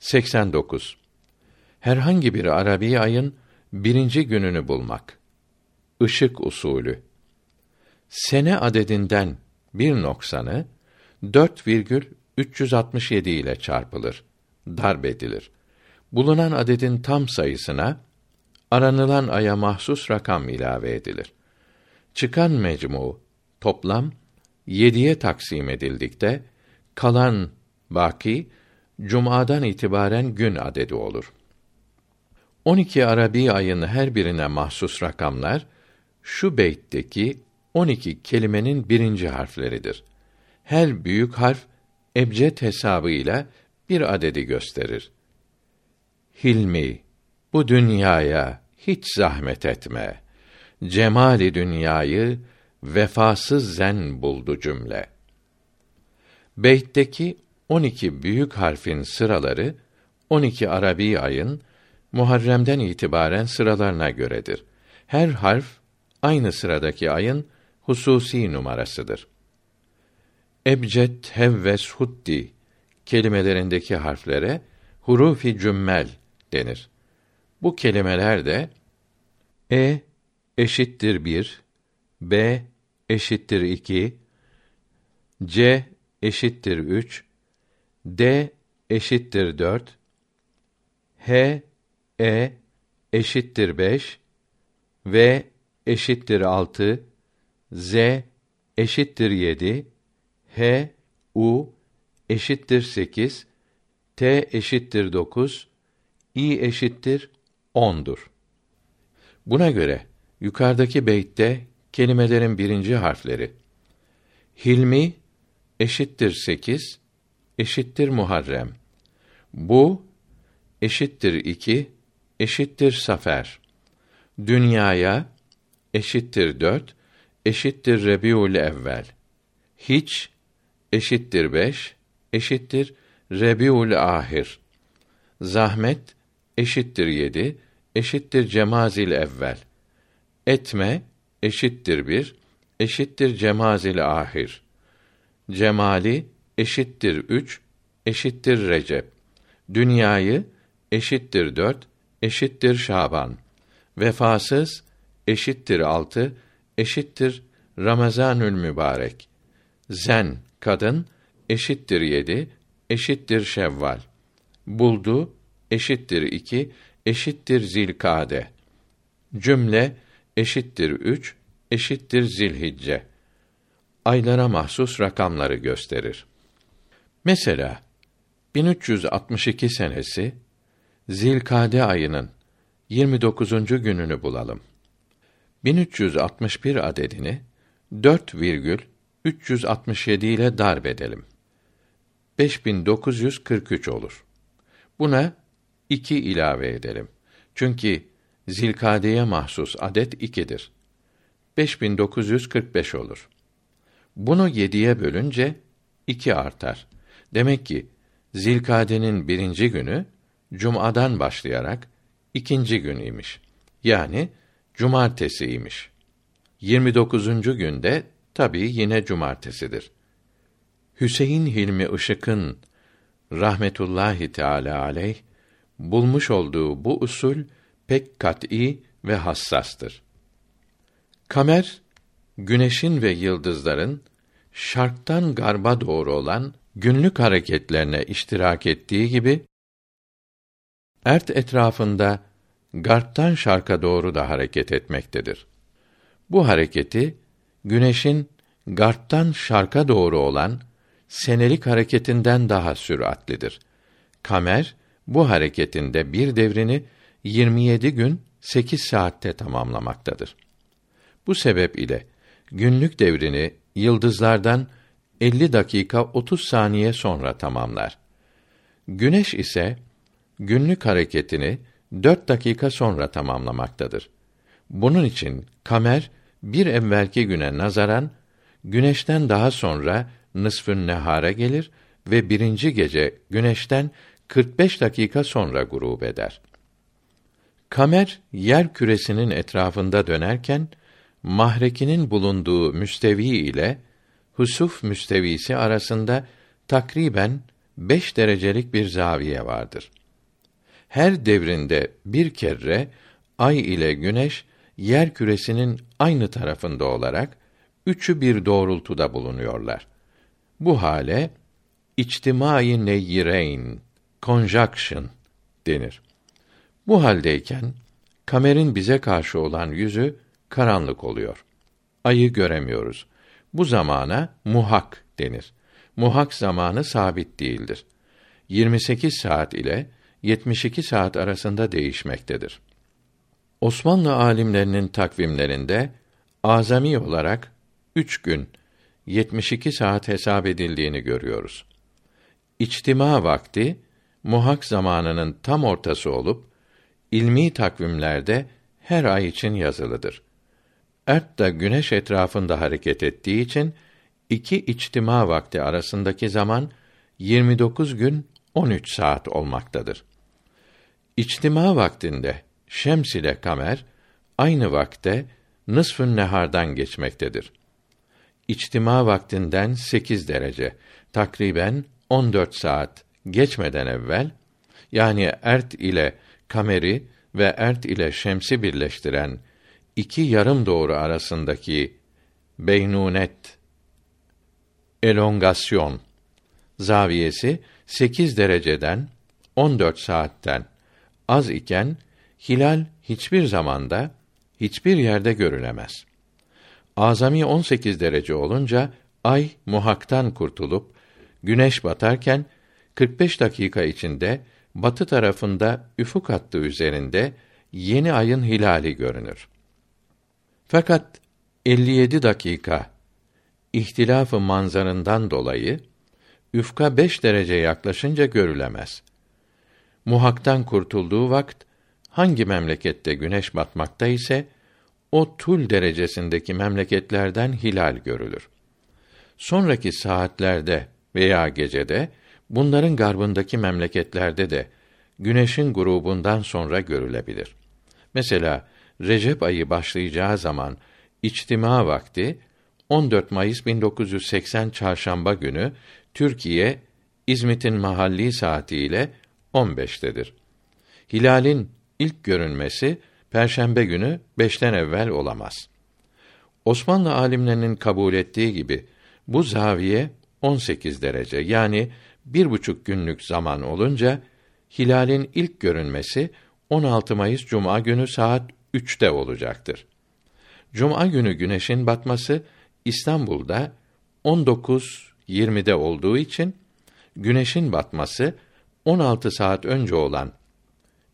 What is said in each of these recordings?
89. Herhangi bir Arabi ayın birinci gününü bulmak. Işık usulü. Sene adedinden bir noksanı 4,367 ile çarpılır, darb edilir. Bulunan adedin tam sayısına aranılan aya mahsus rakam ilave edilir. Çıkan mecmu toplam yediye taksim edildikte kalan baki cumadan itibaren gün adedi olur. 12 Arabi ayın her birine mahsus rakamlar şu beytteki 12 kelimenin birinci harfleridir. Her büyük harf ebced hesabıyla bir adedi gösterir. Hilmi, bu dünyaya hiç zahmet etme. Cemali dünyayı vefasız zen buldu cümle. Beytteki 12 büyük harfin sıraları 12 Arabi ayın Muharrem'den itibaren sıralarına göredir. Her harf aynı sıradaki ayın hususi numarasıdır. Ebced, hevves, huddi kelimelerindeki harflere hurufi cümmel denir. Bu kelimeler de e eşittir bir, b eşittir iki, c eşittir üç, d eşittir dört, h e eşittir beş, v eşittir altı, z eşittir yedi, h u eşittir sekiz, t eşittir dokuz, i eşittir on'dur. Buna göre yukarıdaki beytte kelimelerin birinci harfleri. Hilmi eşittir sekiz, eşittir Muharrem. Bu eşittir iki, eşittir Safer. Dünyaya eşittir dört, eşittir Rebiul evvel. Hiç eşittir beş, eşittir Rebiul ahir. Zahmet eşittir yedi, eşittir Cemazil evvel. Etme eşittir bir, eşittir Cemazil ahir. Cemali eşittir üç, eşittir Recep. Dünyayı eşittir dört, eşittir Şaban. Vefasız eşittir altı, eşittir Ramazanül mübarek. Zen kadın eşittir yedi, eşittir Şevval. Buldu eşittir iki, eşittir Zilkade. Cümle eşittir üç, eşittir Zilhicce. Aylara mahsus rakamları gösterir. Mesela 1362 senesi Zilkade ayının 29. gününü bulalım. 1361 adedini 4,367 ile darb edelim. 5943 olur. Buna 2 ilave edelim. Çünkü Zilkade'ye mahsus adet 2'dir. 5945 olur. Bunu 7'ye bölünce 2 artar. Demek ki Zilkade'nin birinci günü Cuma'dan başlayarak ikinci gün imiş. Yani cumartesiymiş. 29. günde tabii yine cumartesidir. Hüseyin Hilmi Işık'ın rahmetullahi teala aleyh bulmuş olduğu bu usul pek kat'î ve hassastır. Kamer güneşin ve yıldızların şarktan garba doğru olan günlük hareketlerine iştirak ettiği gibi ert etrafında garptan şarka doğru da hareket etmektedir. Bu hareketi güneşin garptan şarka doğru olan senelik hareketinden daha süratlidir. Kamer bu hareketinde bir devrini 27 gün 8 saatte tamamlamaktadır. Bu sebep ile günlük devrini yıldızlardan 50 dakika 30 saniye sonra tamamlar. Güneş ise günlük hareketini 4 dakika sonra tamamlamaktadır. Bunun için kamer bir evvelki güne nazaran güneşten daha sonra nısfün nehara gelir ve birinci gece güneşten 45 dakika sonra gurub eder. Kamer yer küresinin etrafında dönerken mahrekinin bulunduğu müstevi ile husuf müstevisi arasında takriben beş derecelik bir zaviye vardır. Her devrinde bir kere ay ile güneş yer küresinin aynı tarafında olarak üçü bir doğrultuda bulunuyorlar. Bu hale içtimai neyyireyn, conjunction denir. Bu haldeyken kamerin bize karşı olan yüzü karanlık oluyor. Ayı göremiyoruz. Bu zamana muhak denir. Muhak zamanı sabit değildir. 28 saat ile 72 saat arasında değişmektedir. Osmanlı alimlerinin takvimlerinde azami olarak üç gün 72 saat hesap edildiğini görüyoruz. İçtima vakti muhak zamanının tam ortası olup ilmi takvimlerde her ay için yazılıdır. Ert da güneş etrafında hareket ettiği için iki içtima vakti arasındaki zaman 29 gün 13 saat olmaktadır. İçtima vaktinde Şems ile Kamer aynı vakte nısfın nehardan geçmektedir. İçtima vaktinden 8 derece, takriben 14 saat geçmeden evvel yani ert ile kameri ve ert ile şemsi birleştiren iki yarım doğru arasındaki beynunet elongasyon zaviyesi 8 dereceden 14 saatten az iken hilal hiçbir zamanda hiçbir yerde görülemez. Azami 18 derece olunca ay muhaktan kurtulup güneş batarken 45 dakika içinde batı tarafında üfuk hattı üzerinde yeni ayın hilali görünür. Fakat 57 dakika ihtilafı manzarından dolayı üfka 5 derece yaklaşınca görülemez. Muhaktan kurtulduğu vakt hangi memlekette güneş batmakta ise o tul derecesindeki memleketlerden hilal görülür. Sonraki saatlerde veya gecede bunların garbındaki memleketlerde de güneşin grubundan sonra görülebilir. Mesela Recep ayı başlayacağı zaman içtima vakti 14 Mayıs 1980 çarşamba günü Türkiye İzmit'in mahalli saatiyle 15'tedir. Hilalin ilk görünmesi perşembe günü beşten evvel olamaz. Osmanlı alimlerinin kabul ettiği gibi bu zaviye 18 derece yani bir buçuk günlük zaman olunca hilalin ilk görünmesi 16 Mayıs Cuma günü saat 3'te olacaktır. Cuma günü güneşin batması İstanbul'da 19.20'de olduğu için güneşin batması 16 saat önce olan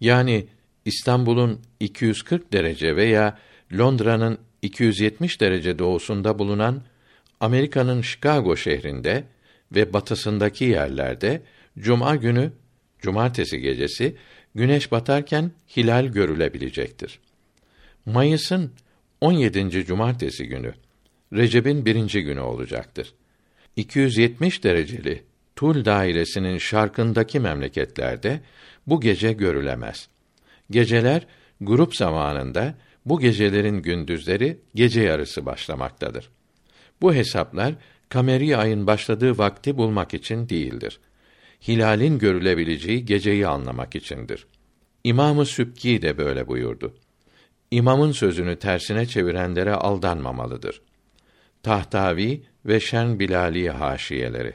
yani İstanbul'un 240 derece veya Londra'nın 270 derece doğusunda bulunan Amerika'nın Chicago şehrinde ve batısındaki yerlerde cuma günü cumartesi gecesi güneş batarken hilal görülebilecektir. Mayıs'ın 17. cumartesi günü Recep'in birinci günü olacaktır. 270 dereceli Tul dairesinin şarkındaki memleketlerde bu gece görülemez. Geceler grup zamanında bu gecelerin gündüzleri gece yarısı başlamaktadır. Bu hesaplar kameri ayın başladığı vakti bulmak için değildir. Hilalin görülebileceği geceyi anlamak içindir. İmamı Sübki de böyle buyurdu. İmamın sözünü tersine çevirenlere aldanmamalıdır. Tahtavi ve Şen Bilali haşiyeleri.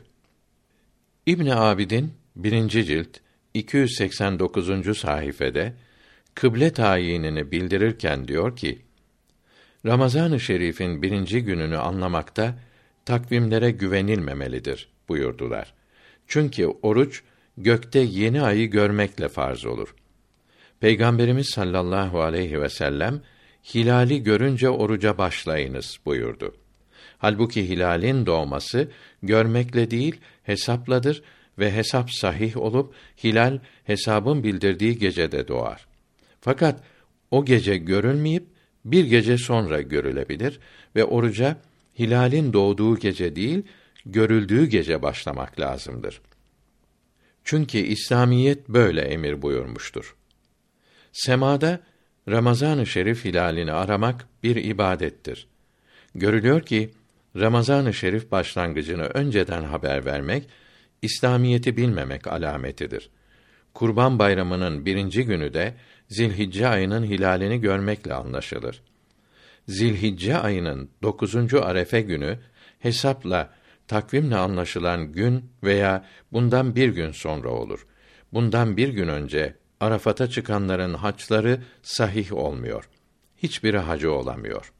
İbn Abidin birinci cilt 289. sayfede kıble tayinini bildirirken diyor ki: Ramazan-ı Şerif'in birinci gününü anlamakta takvimlere güvenilmemelidir buyurdular. Çünkü oruç gökte yeni ayı görmekle farz olur. Peygamberimiz sallallahu aleyhi ve sellem hilali görünce oruca başlayınız buyurdu. Halbuki hilalin doğması görmekle değil hesapladır ve hesap sahih olup hilal hesabın bildirdiği gecede doğar. Fakat o gece görülmeyip bir gece sonra görülebilir ve oruca hilalin doğduğu gece değil, görüldüğü gece başlamak lazımdır. Çünkü İslamiyet böyle emir buyurmuştur. Semada Ramazan-ı Şerif hilalini aramak bir ibadettir. Görülüyor ki Ramazan-ı Şerif başlangıcını önceden haber vermek İslamiyeti bilmemek alametidir. Kurban Bayramı'nın birinci günü de Zilhicce ayının hilalini görmekle anlaşılır. Zilhicce ayının dokuzuncu arefe günü hesapla takvimle anlaşılan gün veya bundan bir gün sonra olur. Bundan bir gün önce Arafat'a çıkanların haçları sahih olmuyor. Hiçbiri hacı olamıyor.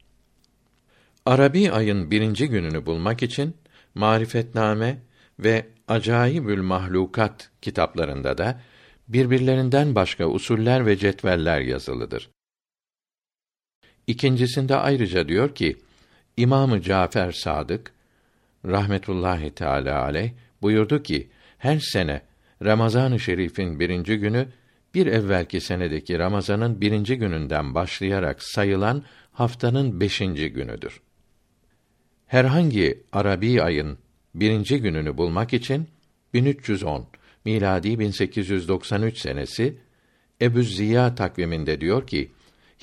Arabi ayın birinci gününü bulmak için Marifetname ve Acayibül Mahlukat kitaplarında da birbirlerinden başka usuller ve cetveller yazılıdır. İkincisinde ayrıca diyor ki İmamı Cafer Sadık rahmetullahi teala aleyh buyurdu ki her sene Ramazan-ı Şerif'in birinci günü bir evvelki senedeki Ramazan'ın birinci gününden başlayarak sayılan haftanın beşinci günüdür. Herhangi Arabi ayın birinci gününü bulmak için 1310 miladi 1893 senesi Ebu Ziya takviminde diyor ki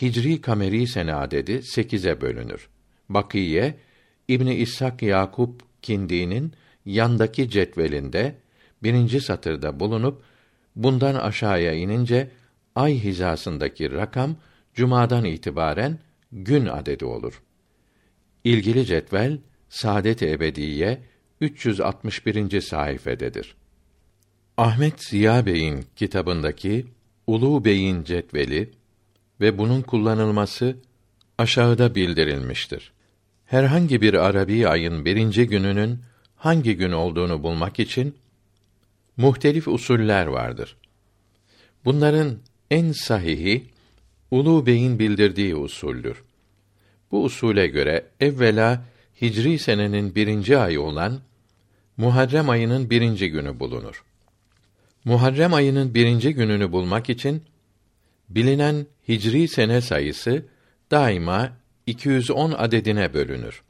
Hicri kameri sene adedi 8'e bölünür. Bakiye İbni İshak Yakup Kindi'nin yandaki cetvelinde birinci satırda bulunup bundan aşağıya inince ay hizasındaki rakam cumadan itibaren gün adedi olur. İlgili cetvel Saadet-i Ebediye 361. sayfededir. Ahmet Ziya Bey'in kitabındaki Ulu Bey'in cetveli ve bunun kullanılması aşağıda bildirilmiştir. Herhangi bir Arabi ayın birinci gününün hangi gün olduğunu bulmak için muhtelif usuller vardır. Bunların en sahihi Ulu Bey'in bildirdiği usuldür. Bu usule göre evvela Hicri senenin birinci ayı olan Muharrem ayının birinci günü bulunur. Muharrem ayının birinci gününü bulmak için bilinen Hicri sene sayısı daima 210 adedine bölünür.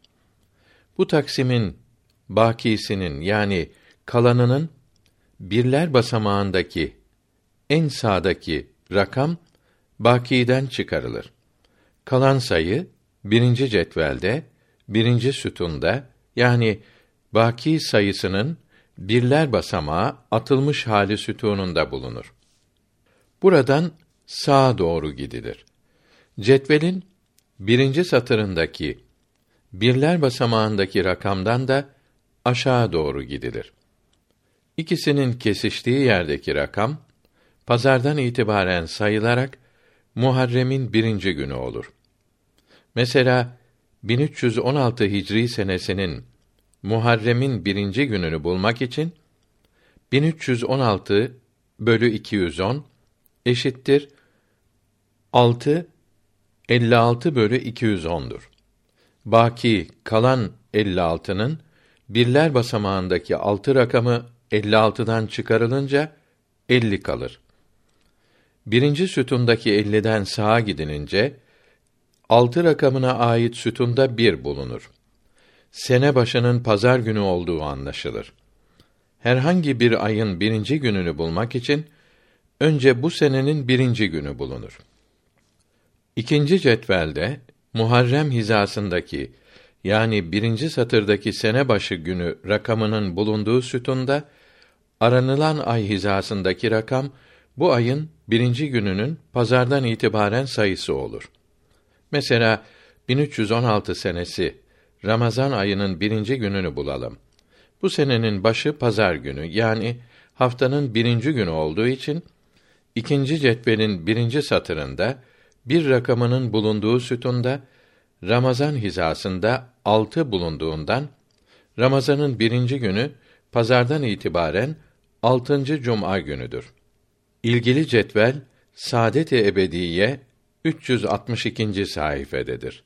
Bu taksimin bakisinin yani kalanının birler basamağındaki en sağdaki rakam bakiden çıkarılır. Kalan sayı birinci cetvelde, birinci sütunda yani baki sayısının birler basamağı atılmış hali sütununda bulunur. Buradan sağa doğru gidilir. Cetvelin birinci satırındaki birler basamağındaki rakamdan da aşağı doğru gidilir. İkisinin kesiştiği yerdeki rakam, pazardan itibaren sayılarak Muharrem'in birinci günü olur. Mesela 1316 Hicri senesinin Muharrem'in birinci gününü bulmak için 1316 bölü 210 eşittir 6 56 bölü 210'dur. Baki kalan 56'nın birler basamağındaki altı rakamı 56'dan çıkarılınca 50 kalır. Birinci sütundaki 50'den sağa gidilince altı rakamına ait sütunda bir bulunur. Sene başının pazar günü olduğu anlaşılır. Herhangi bir ayın birinci gününü bulmak için önce bu senenin birinci günü bulunur. İkinci cetvelde Muharrem hizasındaki yani birinci satırdaki sene başı günü rakamının bulunduğu sütunda aranılan ay hizasındaki rakam bu ayın birinci gününün pazardan itibaren sayısı olur. Mesela 1316 senesi Ramazan ayının birinci gününü bulalım. Bu senenin başı pazar günü yani haftanın birinci günü olduğu için ikinci cetvelin birinci satırında bir rakamının bulunduğu sütunda Ramazan hizasında altı bulunduğundan Ramazanın birinci günü pazardan itibaren altıncı cuma günüdür. İlgili cetvel Saadet-i Ebediye 362. sayfededir.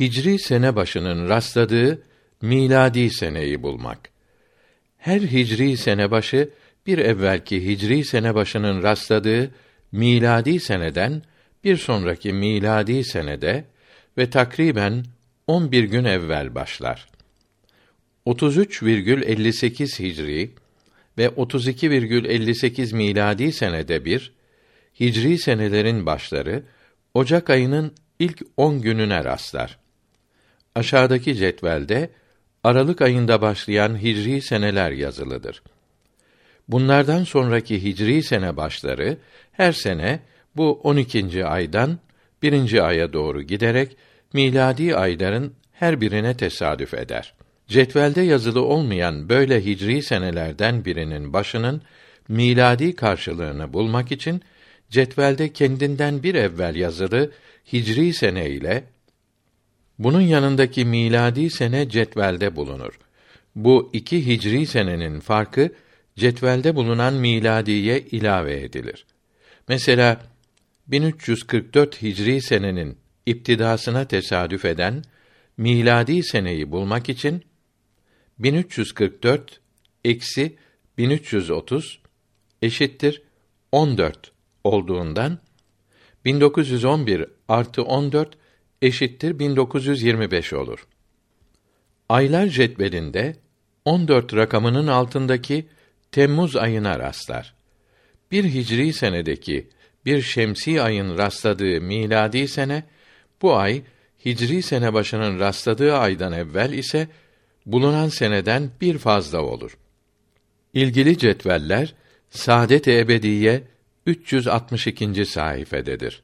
Hicri sene başının rastladığı miladi seneyi bulmak. Her hicri sene başı bir evvelki hicri sene başının rastladığı miladi seneden bir sonraki miladi senede ve takriben 11 gün evvel başlar. 33,58 Hicri ve 32,58 miladi senede bir Hicri senelerin başları Ocak ayının ilk 10 gününe rastlar. Aşağıdaki cetvelde Aralık ayında başlayan hicri seneler yazılıdır. Bunlardan sonraki hicri sene başları her sene bu 12. aydan birinci aya doğru giderek miladi ayların her birine tesadüf eder. Cetvelde yazılı olmayan böyle hicri senelerden birinin başının miladi karşılığını bulmak için cetvelde kendinden bir evvel yazılı hicri sene ile bunun yanındaki miladi sene cetvelde bulunur. Bu iki hicri senenin farkı cetvelde bulunan miladiye ilave edilir. Mesela 1344 hicri senenin iptidasına tesadüf eden miladi seneyi bulmak için 1344 eksi 1330 eşittir 14 olduğundan 1911 artı 14 eşittir 1925 olur. Aylar cetvelinde 14 rakamının altındaki Temmuz ayına rastlar. Bir hicri senedeki bir şemsi ayın rastladığı miladi sene bu ay hicri sene başının rastladığı aydan evvel ise bulunan seneden bir fazla olur. İlgili cetveller Saadet-i Ebediye 362. sayfededir.